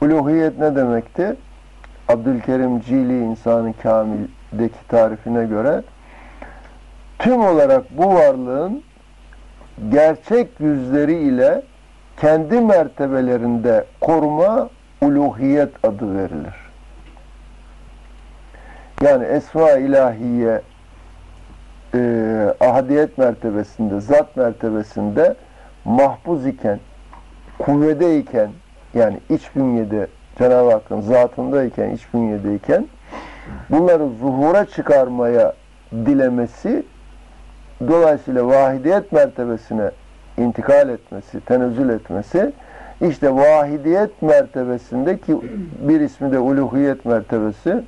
Uluhiyet ne demekti? Abdülkerim Cili İnsanı Kamil'deki tarifine göre tüm olarak bu varlığın gerçek yüzleri ile kendi mertebelerinde koruma uluhiyet adı verilir. Yani esma ilahiye e, ahadiyet mertebesinde, zat mertebesinde mahfuz iken, kuvvedeyken yani iç bünyede Cenab-ı Hakk'ın zatındayken, iç bünyedeyken bunları zuhura çıkarmaya dilemesi dolayısıyla vahidiyet mertebesine intikal etmesi, tenezzül etmesi işte vahidiyet mertebesindeki bir ismi de uluhiyet mertebesi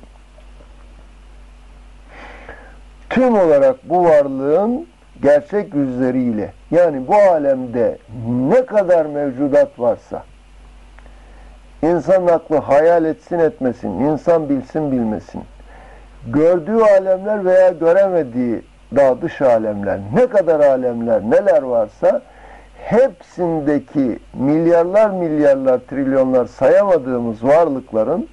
tüm olarak bu varlığın gerçek yüzleriyle yani bu alemde ne kadar mevcudat varsa insan aklı hayal etsin etmesin, insan bilsin bilmesin gördüğü alemler veya göremediği daha dış alemler, ne kadar alemler, neler varsa hepsindeki milyarlar milyarlar, trilyonlar sayamadığımız varlıkların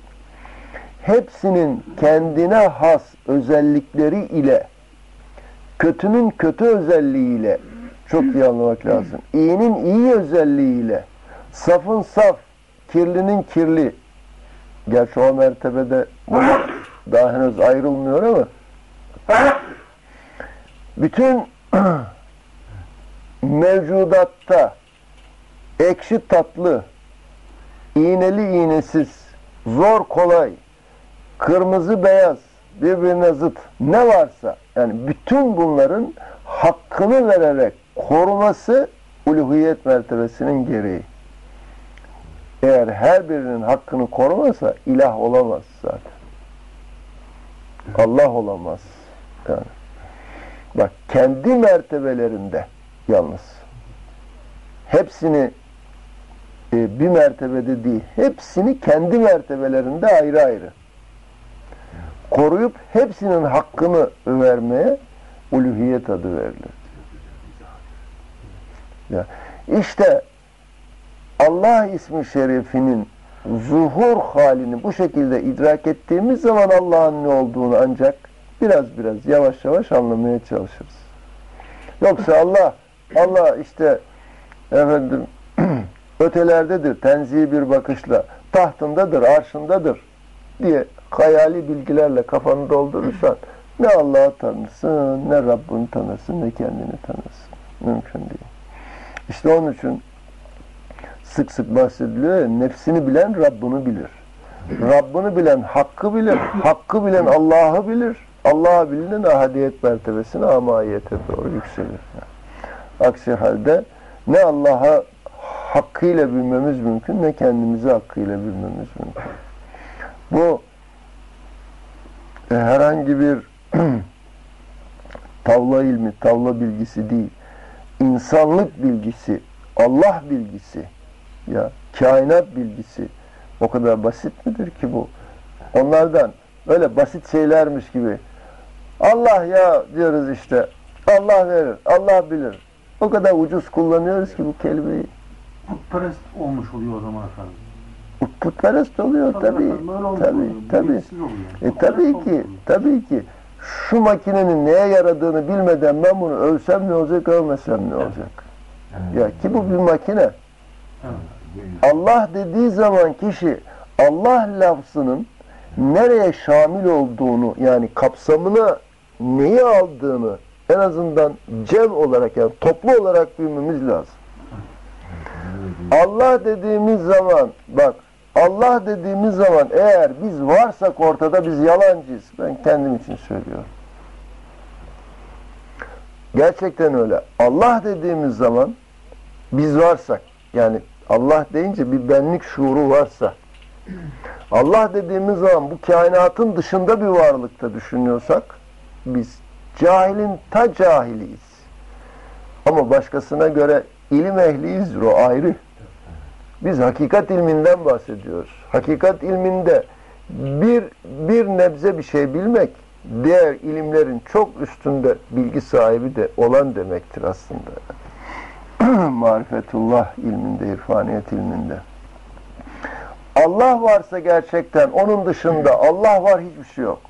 hepsinin kendine has özellikleri ile kötünün kötü özelliğiyle çok iyi anlamak lazım. İyinin iyi özelliğiyle safın saf, kirlinin kirli. Gerçi o mertebede daha henüz ayrılmıyor ama. Bütün mevcudatta ekşi tatlı, iğneli iğnesiz, zor kolay, kırmızı beyaz, birbirine zıt ne varsa yani bütün bunların hakkını vererek koruması uluhiyet mertebesinin gereği. Eğer her birinin hakkını korumasa ilah olamaz zaten. Allah olamaz. Yani. Bak kendi mertebelerinde yalnız. Hepsini e, bir mertebede değil, hepsini kendi mertebelerinde ayrı ayrı. Koruyup hepsinin hakkını vermeye uluhiyet adı verilir. Ya, işte Allah ismi şerifinin zuhur halini bu şekilde idrak ettiğimiz zaman Allah'ın ne olduğunu ancak biraz biraz yavaş yavaş anlamaya çalışırız. Yoksa Allah Allah işte efendim ötelerdedir tenzihi bir bakışla tahtındadır, arşındadır diye hayali bilgilerle kafanı doldurursan ne Allah'ı tanırsın, ne Rabbini tanırsın, ne kendini tanırsın. Mümkün değil. İşte onun için sık sık bahsediliyor ya, nefsini bilen Rabbini bilir. Rabbini bilen hakkı bilir, hakkı bilen Allah'ı bilir. Allah'ı bilinen ahadiyet mertebesine amayete doğru yükselir. Aksi halde ne Allah'a hakkıyla bilmemiz mümkün ne kendimizi hakkıyla bilmemiz mümkün. Bu e, herhangi bir tavla ilmi, tavla bilgisi değil. insanlık bilgisi, Allah bilgisi, ya kainat bilgisi o kadar basit midir ki bu? Onlardan öyle basit şeylermiş gibi Allah ya diyoruz işte Allah verir, Allah bilir. O kadar ucuz kullanıyoruz ki bu kelimeyi. Putperest olmuş oluyor o zaman efendim. Putperest oluyor tabii. Tabii, tabii. E tabii ki, tabii ki şu makinenin neye yaradığını bilmeden ben bunu ölsem ne olacak, ölmesem ne olacak? Ya ki bu bir makine. Allah dediği zaman kişi Allah lafzının nereye şamil olduğunu yani kapsamına neyi aldığını en azından cem olarak yani toplu olarak bilmemiz lazım. Allah dediğimiz zaman bak Allah dediğimiz zaman eğer biz varsak ortada biz yalancıyız. Ben kendim için söylüyorum. Gerçekten öyle. Allah dediğimiz zaman biz varsak yani Allah deyince bir benlik şuuru varsa Allah dediğimiz zaman bu kainatın dışında bir varlıkta düşünüyorsak biz cahilin ta cahiliyiz. Ama başkasına göre ilim ehliyizdir o ayrı. Biz hakikat ilminden bahsediyoruz. Hakikat ilminde bir, bir nebze bir şey bilmek diğer ilimlerin çok üstünde bilgi sahibi de olan demektir aslında. Marifetullah ilminde, irfaniyet ilminde. Allah varsa gerçekten onun dışında Allah var hiçbir şey yok.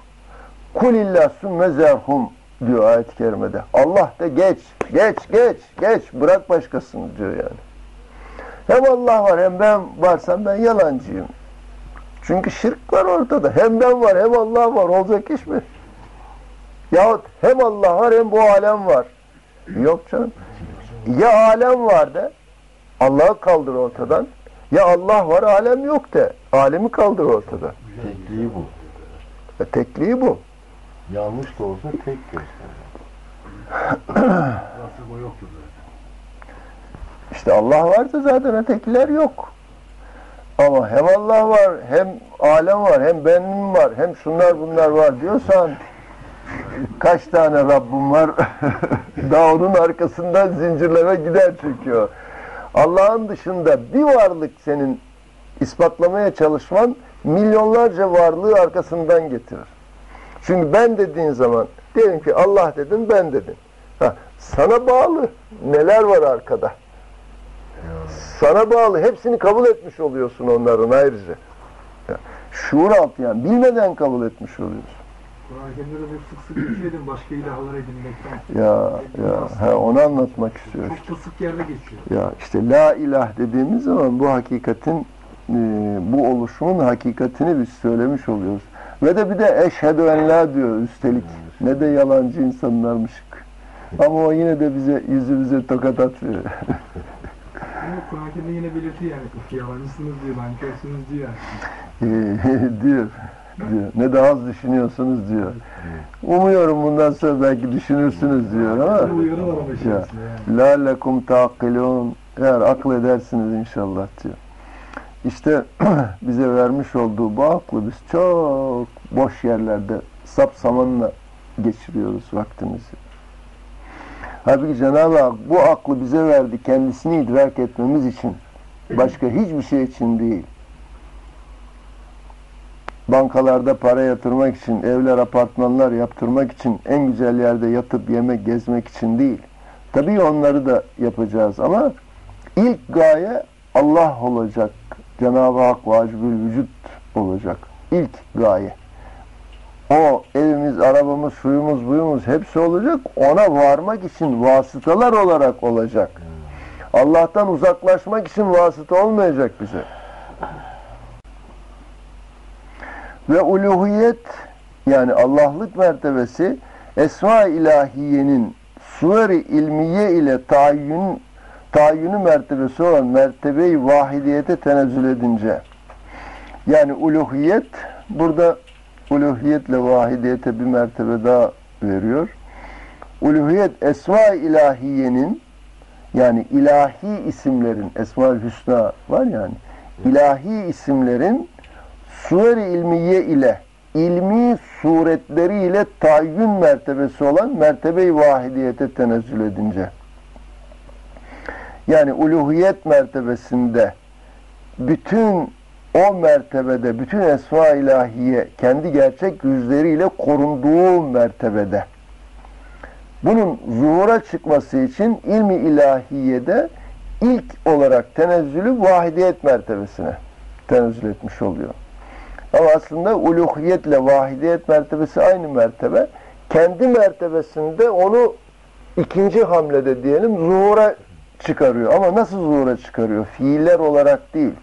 Kulillah sümme zerhum diyor ayet-i kerimede. Allah de geç, geç, geç, geç. Bırak başkasını diyor yani. Hem Allah var hem ben varsam ben yalancıyım. Çünkü şirk var ortada. Hem ben var hem Allah var. Olacak iş mi? Yahut hem Allah var hem bu alem var. Yok canım. Ya alem var de Allah'ı kaldır ortadan. Ya Allah var alem yok de. Alemi kaldır ortada. Tekliği bu. E, tekliği bu. Yanlış da olsa tek göster. Varsa o yoktur zaten. İşte Allah varsa zaten ötekiler yok. Ama hem Allah var, hem alem var, hem benim var, hem şunlar bunlar var diyorsan kaç tane Rabbim var? Daha onun arkasından zincirleme gider çünkü. Allah'ın dışında bir varlık senin ispatlamaya çalışman milyonlarca varlığı arkasından getirir. Çünkü ben dediğin zaman diyelim ki Allah dedin ben dedin. Ha, sana bağlı neler var arkada? Sana bağlı. Hepsini kabul etmiş oluyorsun onların ayrıca. Ya, şuur altı yani. Bilmeden kabul etmiş oluyorsun. Kur'an-ı Kerim'de de sık sık geçiyor başka ilahlar edinmekten. Ya ya ha, onu anlatmak istiyor. Çok da sık yerde geçiyor. Ya işte la ilah dediğimiz zaman bu hakikatin e, bu oluşumun hakikatini biz söylemiş oluyoruz. Ve de bir de eşhedü en la diyor üstelik. Ne de yalancı insanlarmışık. Ama o yine de bize yüzümüze tokat atıyor. Kur'an-ı yine belirtiyor yani. Yalancısınız diyor, nankörsünüz diyor. diyor diyor. Ne daha az düşünüyorsunuz diyor. Umuyorum bundan sonra belki düşünürsünüz diyor ama. Ya. La lekum taqilun. Eğer akıl edersiniz inşallah diyor. İşte bize vermiş olduğu bu aklı biz çok boş yerlerde sap samanla geçiriyoruz vaktimizi. Halbuki Cenab-ı Hak bu aklı bize verdi kendisini idrak etmemiz için. Başka hiçbir şey için değil. Bankalarda para yatırmak için, evler, apartmanlar yaptırmak için, en güzel yerde yatıp yemek, gezmek için değil. Tabii onları da yapacağız ama ilk gaye Allah olacak. Cenab-ı Hak vacibül vücut olacak. İlk gaye. O evimiz, arabamız, suyumuz, buyumuz hepsi olacak. Ona varmak için vasıtalar olarak olacak. Allah'tan uzaklaşmak için vasıta olmayacak bize. Ve uluhiyet yani Allah'lık mertebesi Esma-i İlahiye'nin suver-i ilmiye ile tayin, tayyünü mertebesi olan mertebe-i vahidiyete tenezzül edince yani uluhiyet burada uluhiyetle vahidiyete bir mertebe daha veriyor. Uluhiyet Esma-i İlahiye'nin yani ilahi isimlerin Esma-ül Hüsna var yani ilahi isimlerin suver-i ilmiye ile ilmi suretleriyle tayyün mertebesi olan mertebe-i vahidiyete tenezzül edince yani uluhiyet mertebesinde bütün o mertebede bütün esma ilahiye kendi gerçek yüzleriyle korunduğu mertebede bunun zuhura çıkması için ilmi ilahiyede ilk olarak tenezzülü vahidiyet mertebesine tenezzül etmiş oluyor. Ama aslında uluhiyetle vahidiyet mertebesi aynı mertebe. Kendi mertebesinde onu ikinci hamlede diyelim zuhura çıkarıyor. Ama nasıl zuhura çıkarıyor? Fiiller olarak değil.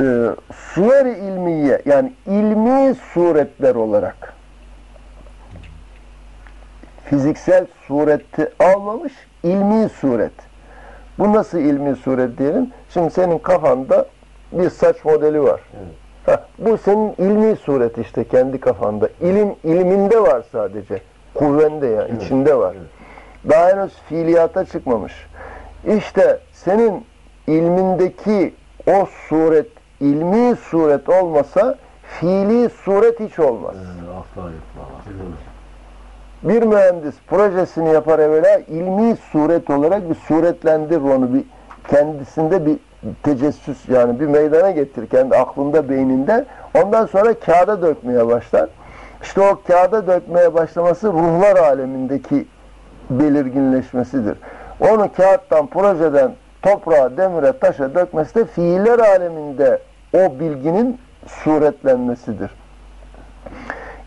Ee, suver-i ilmiye yani ilmi suretler olarak fiziksel sureti almamış ilmi suret. Bu nasıl ilmi suret diyelim? Şimdi senin kafanda bir saç modeli var. Ha, bu senin ilmi suret işte kendi kafanda. İlim ilminde var sadece. Kuvvende yani Evet, içinde var. evet. Daha henüz fiiliyata çıkmamış. İşte senin ilmindeki o suret ilmi suret olmasa fiili suret hiç olmaz. Bir mühendis projesini yapar evvela ilmi suret olarak bir suretlendirir onu bir kendisinde bir tecessüs yani bir meydana getirir kendi aklında beyninde ondan sonra kağıda dökmeye başlar. İşte o kağıda dökmeye başlaması ruhlar alemindeki belirginleşmesidir. Onu kağıttan, projeden toprağa, demire, taşa dökmesi de fiiller aleminde o bilginin suretlenmesidir.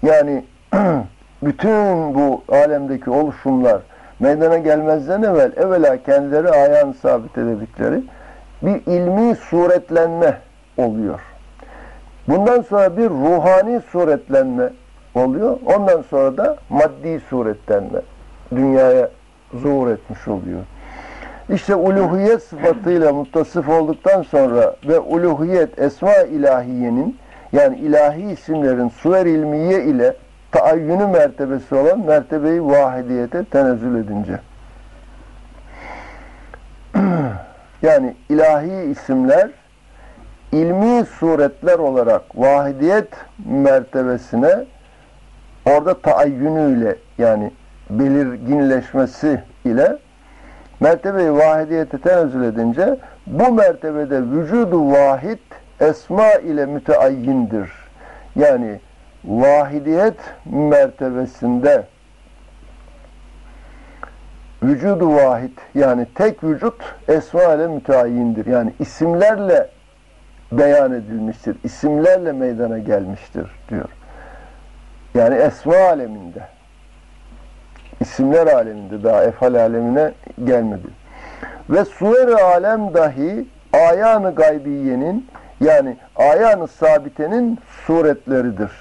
Yani bütün bu alemdeki oluşumlar meydana gelmezden evvel evvela kendileri ayağını sabit edildikleri bir ilmi suretlenme oluyor. Bundan sonra bir ruhani suretlenme oluyor. Ondan sonra da maddi suretlenme dünyaya zuhur etmiş oluyor. İşte uluhiyet sıfatıyla muttasıf olduktan sonra ve uluhiyet esma ilahiyenin yani ilahi isimlerin suver ilmiye ile taayyünü mertebesi olan mertebeyi vahidiyete tenezzül edince. yani ilahi isimler ilmi suretler olarak vahidiyet mertebesine orada taayyünüyle yani belirginleşmesi ile mertebeyi vahidiyete tenezzül edince bu mertebede vücudu vahid esma ile müteayyindir. Yani vahidiyet mertebesinde vücudu vahid yani tek vücut esma ile müteayyindir. Yani isimlerle beyan edilmiştir. İsimlerle meydana gelmiştir diyor. Yani esma aleminde. İsimler aleminde daha efal alemine gelmedi. Ve suver alem dahi ayanı gaybiyenin yani ayanı sabitenin suretleridir.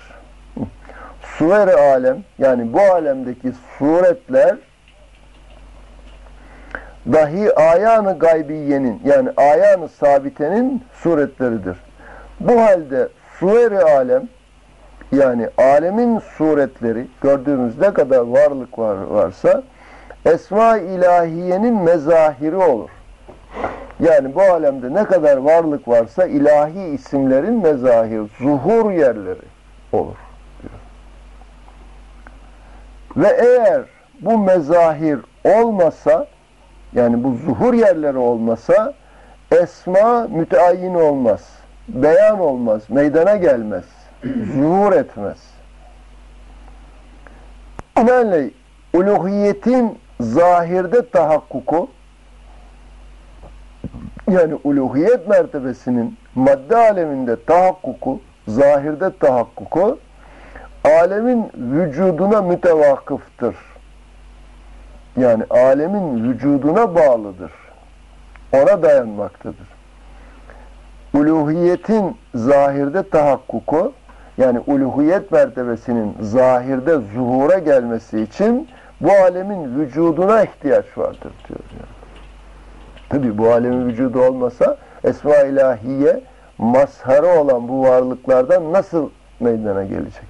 Suver alem yani bu alemdeki suretler dahi ayanı gaybiyenin yani ayanı sabitenin suretleridir. Bu halde suver alem yani alemin suretleri gördüğümüz ne kadar varlık var, varsa esma ilahiyenin mezahiri olur. Yani bu alemde ne kadar varlık varsa ilahi isimlerin mezahir, zuhur yerleri olur. Diyor. Ve eğer bu mezahir olmasa yani bu zuhur yerleri olmasa esma müteayyin olmaz. Beyan olmaz, meydana gelmez zuhur etmez. Binaenaleyh uluhiyetin zahirde tahakkuku yani uluhiyet mertebesinin madde aleminde tahakkuku, zahirde tahakkuku alemin vücuduna mütevakıftır. Yani alemin vücuduna bağlıdır. Ona dayanmaktadır. Uluhiyetin zahirde tahakkuku yani uluhiyet mertebesinin zahirde zuhura gelmesi için bu alemin vücuduna ihtiyaç vardır diyor. Yani. Tabi bu alemin vücudu olmasa esma ilahiye mazharı olan bu varlıklardan nasıl meydana gelecek?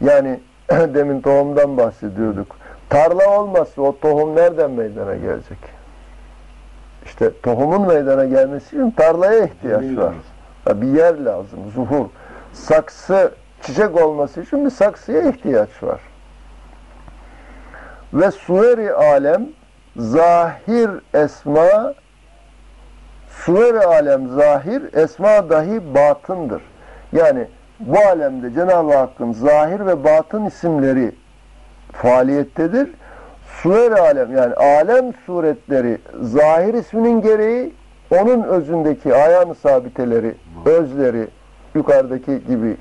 Yani demin tohumdan bahsediyorduk. Tarla olmazsa o tohum nereden meydana gelecek? İşte tohumun meydana gelmesi için tarlaya ihtiyaç var. Bir yer lazım, zuhur. Saksı çiçek olması için bir saksıya ihtiyaç var. Ve suveri alem zahir esma suveri alem zahir esma dahi batındır. Yani bu alemde Cenab-ı Hakk'ın zahir ve batın isimleri faaliyettedir. Suver alem yani alem suretleri zahir isminin gereği onun özündeki ayağını sabiteleri, özleri yukarıdaki gibi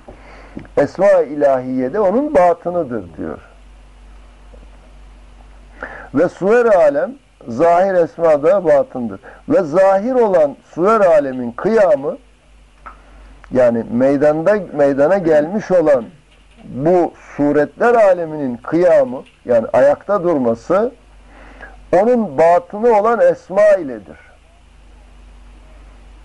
esma-i ilahiyede onun batınıdır diyor. Ve suver alem zahir esmada batındır. Ve zahir olan suver alemin kıyamı yani meydanda meydana gelmiş olan bu suretler aleminin kıyamı yani ayakta durması onun batını olan esma iledir.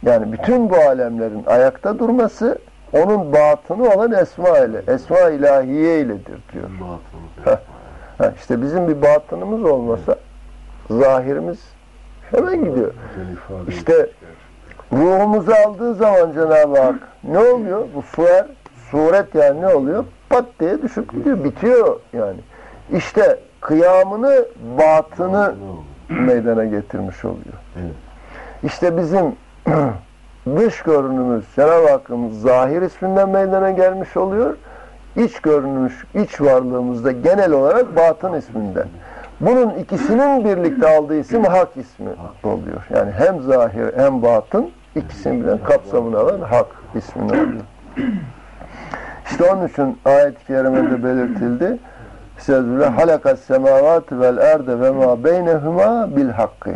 Yani bütün bu alemlerin ayakta durması onun batını olan esma ile, esma ilahiye iledir diyor. Ha, işte bizim bir batınımız olmasa zahirimiz hemen gidiyor. İşte ruhumuzu aldığı zaman Cenab-ı Hak ne oluyor? Bu suer, suret yani ne oluyor? Pat diye düşüp gidiyor, bitiyor yani. İşte kıyamını, batını meydana getirmiş oluyor. İşte bizim dış görünümüz Cenab-ı Hakk'ın zahir isminden meydana gelmiş oluyor. İç görünüş, iç varlığımızda genel olarak batın isminden. Bunun ikisinin birlikte aldığı isim hak ismi oluyor. Yani hem zahir hem batın İkisini birden kapsamını alan hak ismini alıyor. İşte onun için ayet-i kerimede belirtildi. Sözüyle halakas semavat vel erde ve ma beynehuma bil hakkı.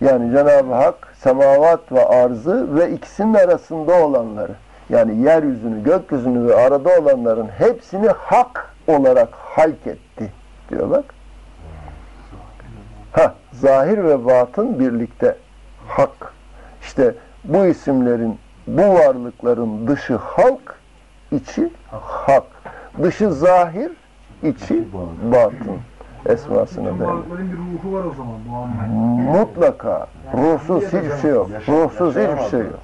Yani Cenab-ı Hak semavat ve arzı ve ikisinin arasında olanları yani yeryüzünü, gökyüzünü ve arada olanların hepsini hak olarak halk etti diyor bak. Ha, zahir ve batın birlikte hak. İşte bu isimlerin, bu varlıkların dışı halk, içi hak. Dışı zahir, içi batın esmasına varlıkların bir ruhu var o zaman bu anlamda. Mutlaka. Ruhsuz hiçbir şey yok. Ruhsuz hiçbir şey yok.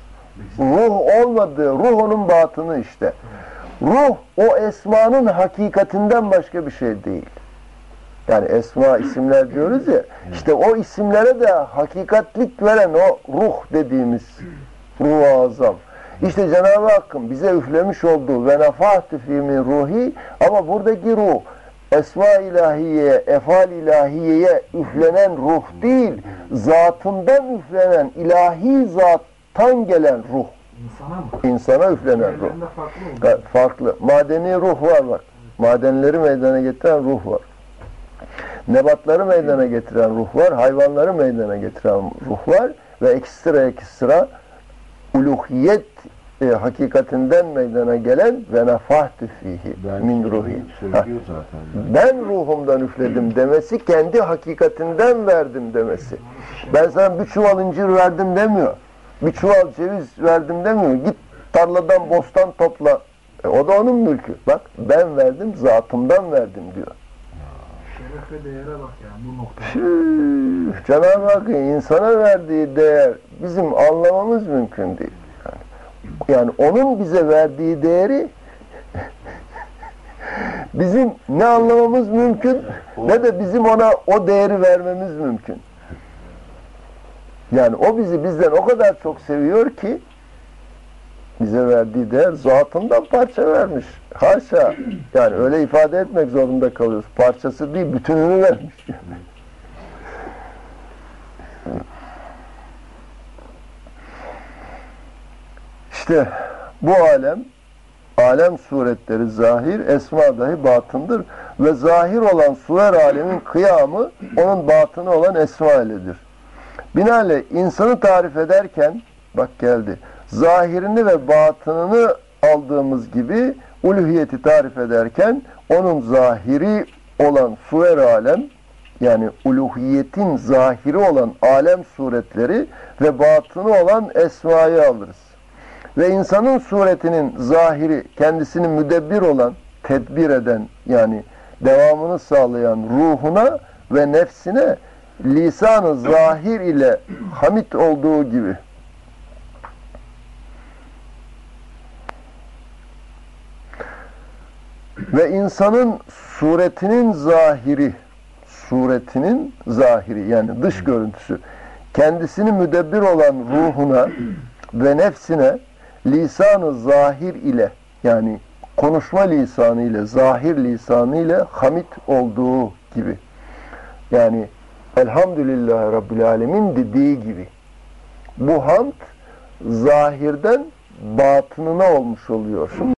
Ruh olmadığı, ruh onun batını işte. Ruh o esmanın hakikatinden başka bir şey değil. Yani esma isimler diyoruz ya, işte o isimlere de hakikatlik veren o ruh dediğimiz ruh azam. İşte Cenab-ı Hakk'ın bize üflemiş olduğu ve nefahtü fî min ruhi ama buradaki ruh esma ilahiyeye, efal ilahiyeye üflenen ruh değil, zatından üflenen ilahi zattan gelen ruh. İnsana mı? İnsana üflenen ruh. Farklı Farklı. Madeni ruh var bak. Madenleri meydana getiren ruh var. Nebatları meydana getiren ruh var. Hayvanları meydana getiren ruh var. Ve ekstra ekstra uluhiyet e, hakikatinden meydana gelen ve nefahtü fihi Ben min ruhi. Ha, ben ruhumdan üfledim demesi kendi hakikatinden verdim demesi. Ben sana bir çuval incir verdim demiyor. Bir çuval ceviz verdim demiyor. Git tarladan bostan topla. E, o da onun mülkü. Bak ben verdim zatımdan verdim diyor. Şeref ve değere bak yani bu noktada. Cenab-ı Hakk'ın insana verdiği değer bizim anlamamız mümkün değil. Yani, onun bize verdiği değeri bizim ne anlamamız mümkün ne de bizim ona o değeri vermemiz mümkün. Yani o bizi bizden o kadar çok seviyor ki bize verdiği değer zatından parça vermiş. Haşa. Yani öyle ifade etmek zorunda kalıyoruz. Parçası değil, bütününü vermiş. İşte bu alem, alem suretleri zahir, esma dahi batındır. Ve zahir olan suver alemin kıyamı onun batını olan esma iledir. Binaenaleyh insanı tarif ederken, bak geldi, zahirini ve batınını aldığımız gibi uluhiyeti tarif ederken onun zahiri olan suver alem yani uluhiyetin zahiri olan alem suretleri ve batını olan esmayı alırız. Ve insanın suretinin zahiri kendisini müdebbir olan, tedbir eden yani devamını sağlayan ruhuna ve nefsine lisanı zahir ile hamit olduğu gibi. Ve insanın suretinin zahiri suretinin zahiri yani dış görüntüsü kendisini müdebbir olan ruhuna ve nefsine lisanı zahir ile yani konuşma lisanı ile zahir lisanı ile hamit olduğu gibi yani elhamdülillah Rabbil Alemin dediği gibi bu hamd zahirden batınına olmuş oluyor.